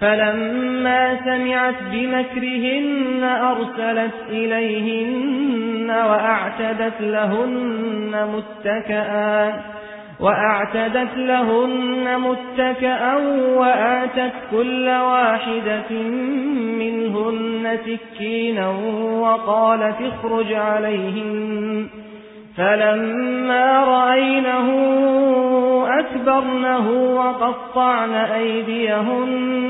فلما سمعت بمكرهن أرسلت إليهن وأعتدت لهن متكئا وأعتدت لهن متكئا وآتت كل واحدة منهن سكينا وقالت اخرج عليهن. فلما رأينه أكبرنه وقطعن أيديهن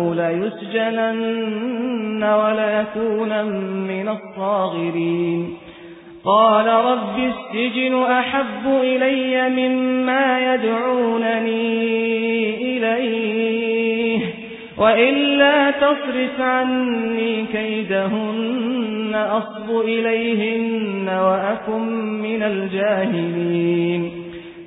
ليسجنن وليكون من الصاغرين. قال رب السجن أحب إلي مما يدعونني إليه وإلا تصرف عني كيدهن أصب إليهن وأكن من الجاهلين.